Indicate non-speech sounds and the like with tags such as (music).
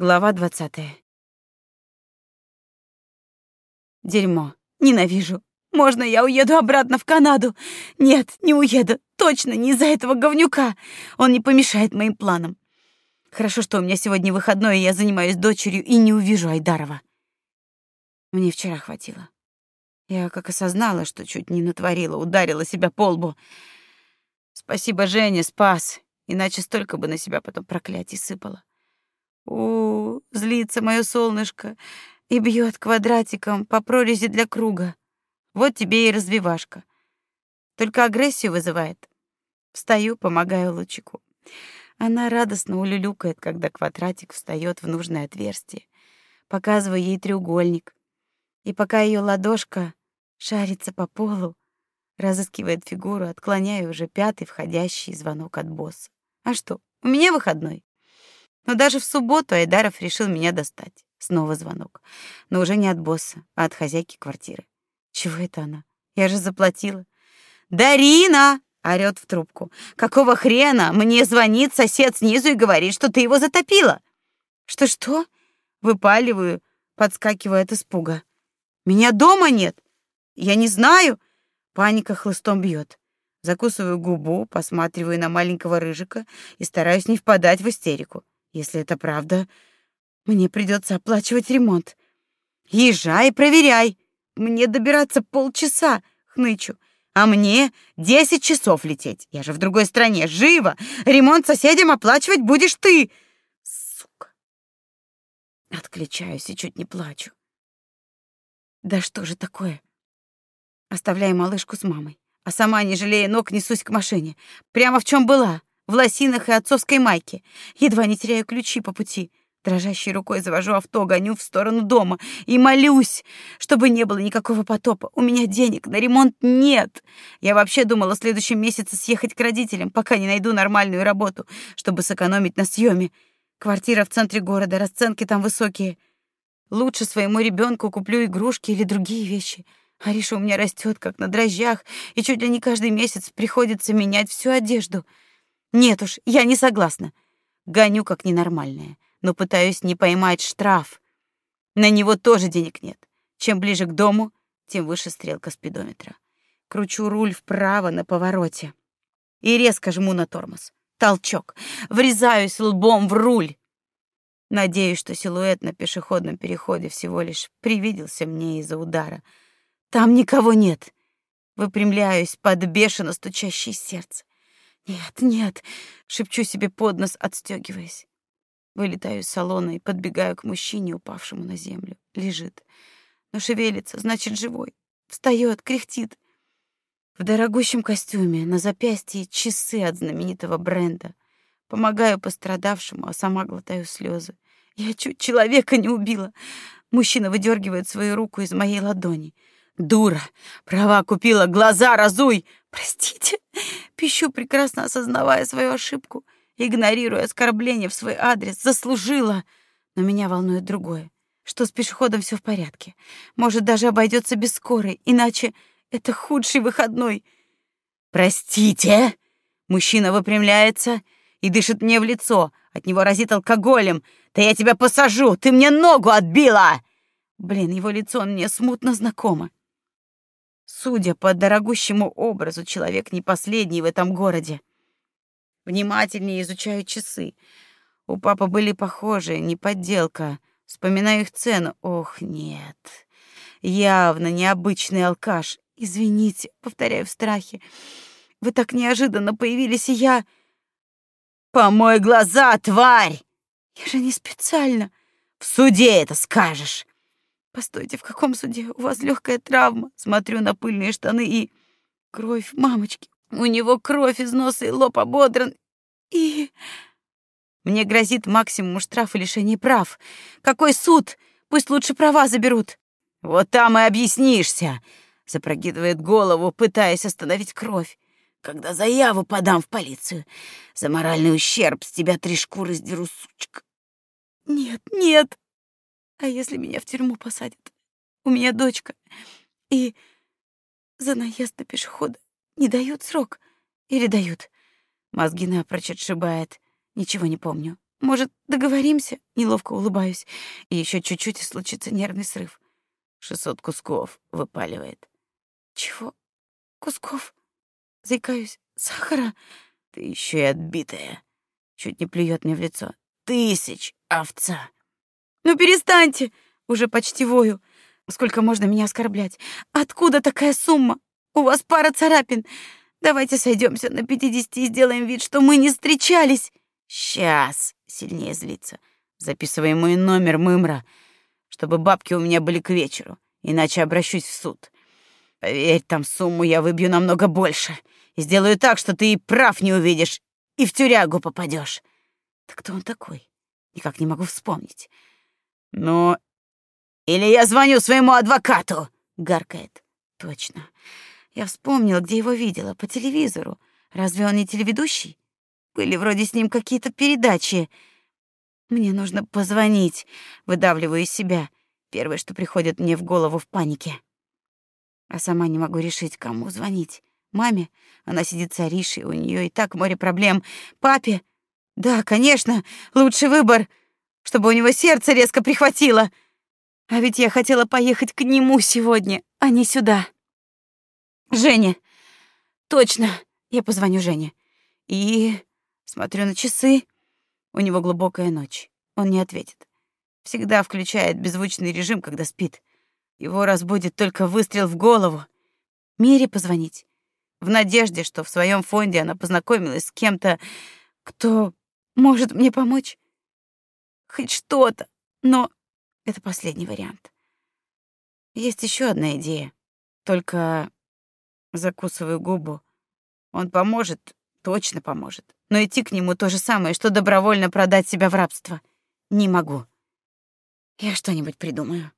Глава двадцатая. Дерьмо. Ненавижу. Можно я уеду обратно в Канаду? Нет, не уеду. Точно не из-за этого говнюка. Он не помешает моим планам. Хорошо, что у меня сегодня выходной, и я занимаюсь дочерью и не увижу Айдарова. Мне вчера хватило. Я как осознала, что чуть не натворила, ударила себя по лбу. Спасибо, Женя, спас. Иначе столько бы на себя потом проклятий сыпало. У, злится мое солнышко и бьет квадратиком по прорези для круга. Вот тебе и развивашка. Только агрессию вызывает. Встаю, помогаю лучику. Она радостно улюлюкает, когда квадратик встает в нужное отверстие. Показываю ей треугольник. И пока ее ладошка шарится по полу, разыскивает фигуру, отклоняю уже пятый входящий звонок от босса. А что, у меня выходной? Но даже в субботу Айдаров решил меня достать. Снова звонок. Но уже не от босса, а от хозяйки квартиры. Чего это она? Я же заплатила. «Дарина!» — орёт в трубку. «Какого хрена мне звонит сосед снизу и говорит, что ты его затопила?» «Что-что?» — выпаливаю, подскакивая от испуга. «Меня дома нет! Я не знаю!» Паника хлыстом бьет. Закусываю губу, посматриваю на маленького рыжика и стараюсь не впадать в истерику. Если это правда, мне придется оплачивать ремонт. Езжай проверяй. Мне добираться полчаса, хнычу. А мне десять часов лететь. Я же в другой стране. Живо! Ремонт соседям оплачивать будешь ты. Сука. Отключаюсь и чуть не плачу. Да что же такое? Оставляю малышку с мамой, а сама, не жалея ног, несусь к машине. Прямо в чем была в лосинах и отцовской майке. Едва не теряю ключи по пути. Дрожащей рукой завожу авто, гоню в сторону дома и молюсь, чтобы не было никакого потопа. У меня денег на ремонт нет. Я вообще думала в следующем месяце съехать к родителям, пока не найду нормальную работу, чтобы сэкономить на съеме. Квартира в центре города, расценки там высокие. Лучше своему ребенку куплю игрушки или другие вещи. Ариша у меня растет как на дрожжах, и чуть ли не каждый месяц приходится менять всю одежду. Нет уж, я не согласна. Гоню как ненормальная, но пытаюсь не поймать штраф. На него тоже денег нет. Чем ближе к дому, тем выше стрелка спидометра. Кручу руль вправо на повороте и резко жму на тормоз. Толчок. Врезаюсь лбом в руль. Надеюсь, что силуэт на пешеходном переходе всего лишь привиделся мне из-за удара. Там никого нет. Выпрямляюсь под бешено стучащее сердце. Нет, нет, шепчу себе под нос, отстегиваясь. Вылетаю из салона и подбегаю к мужчине, упавшему на землю. Лежит. Но шевелится, значит, живой. Встает, кряхтит. В дорогущем костюме, на запястье часы от знаменитого бренда. Помогаю пострадавшему, а сама глотаю слезы. Я чуть человека не убила. Мужчина выдергивает свою руку из моей ладони. Дура, права купила, глаза разуй. Простите, (laughs) пищу, прекрасно осознавая свою ошибку, игнорируя оскорбление в свой адрес. Заслужила. Но меня волнует другое. Что с пешеходом все в порядке. Может, даже обойдется без скорой, иначе это худший выходной. Простите. Мужчина выпрямляется и дышит мне в лицо. От него разит алкоголем. Да я тебя посажу, ты мне ногу отбила. Блин, его лицо мне смутно знакомо. Судя по дорогущему образу, человек не последний в этом городе. Внимательнее изучаю часы. У папы были похожие, не подделка. Вспоминаю их цену. Ох, нет. Явно необычный алкаш. Извините, повторяю в страхе. Вы так неожиданно появились, и я... Помой глаза, тварь! Я же не специально. В суде это скажешь. Постойте, в каком суде? У вас легкая травма. Смотрю на пыльные штаны и кровь, мамочки. У него кровь из носа и лоб ободран. И мне грозит максимум штраф и лишение прав. Какой суд? Пусть лучше права заберут. Вот там и объяснишься. Запрокидывает голову, пытаясь остановить кровь. Когда заяву подам в полицию. За моральный ущерб с тебя три шкуры сдеру, сучка. Нет, нет. А если меня в тюрьму посадят? У меня дочка. И за наезд на пешехода не дают срок. Или дают? Мозги напрочь отшибает. Ничего не помню. Может, договоримся? Неловко улыбаюсь. И еще чуть-чуть и случится нервный срыв. Шестьсот кусков выпаливает. Чего? Кусков? Заикаюсь. Сахара? Ты еще и отбитая. Чуть не плюет мне в лицо. Тысяч, овца. Ну перестаньте! Уже почти вою. Сколько можно меня оскорблять? Откуда такая сумма? У вас пара царапин. Давайте сойдемся на пятидесяти и сделаем вид, что мы не встречались. Сейчас, сильнее злится. Записывай мой номер, Мымра, чтобы бабки у меня были к вечеру, иначе обращусь в суд. Поверь, там сумму я выбью намного больше и сделаю так, что ты и прав не увидишь, и в тюрягу попадешь. Так кто он такой? Никак не могу вспомнить. Ну, или я звоню своему адвокату, гаркает. Точно. Я вспомнила, где его видела по телевизору. Разве он не телеведущий? Были вроде с ним какие-то передачи. Мне нужно позвонить, выдавливаю из себя. Первое, что приходит мне в голову в панике. А сама не могу решить, кому звонить. Маме? Она сидит с Аришей, у нее и так море проблем. Папе? Да, конечно, лучший выбор, чтобы у него сердце резко прихватило. А ведь я хотела поехать к нему сегодня, а не сюда. Женя. Точно, я позвоню Жене. И смотрю на часы. У него глубокая ночь. Он не ответит. Всегда включает беззвучный режим, когда спит. Его разбудит только выстрел в голову. Мире позвонить. В надежде, что в своем фонде она познакомилась с кем-то, кто может мне помочь. Хоть что-то, но это последний вариант. Есть еще одна идея. Только закусываю губу. Он поможет, точно поможет. Но идти к нему то же самое, что добровольно продать себя в рабство. Не могу. Я что-нибудь придумаю.